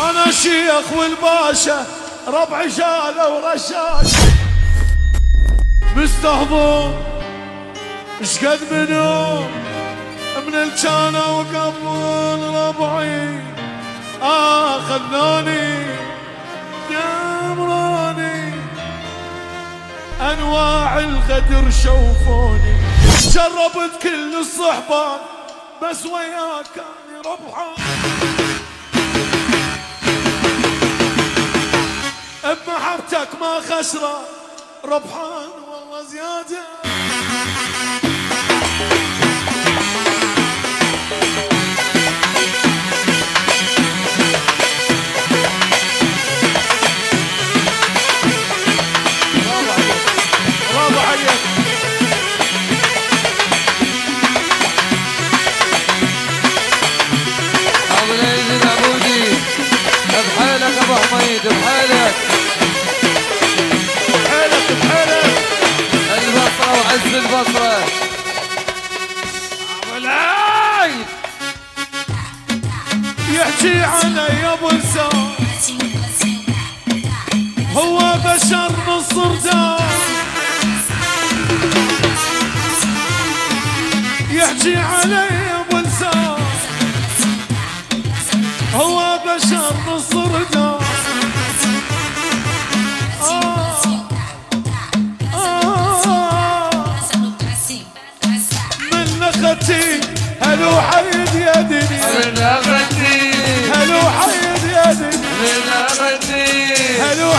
أنا شيخ والباشا ربع شاله ورشاش. مستهضر شقد منهم. من الجانة وقبل ربعي خلوني جمراني أنواع الغدر شوفوني. جربت كل الصحبة بس وياك كان ربحان. ما خسرة ربحان والله زيادة. وعز البصرة. ابو العيد يحكي يا ابو لسان هو بشر نص دار يحكي علي ابو لسان هو بشر دار يدني. من أبدي هلو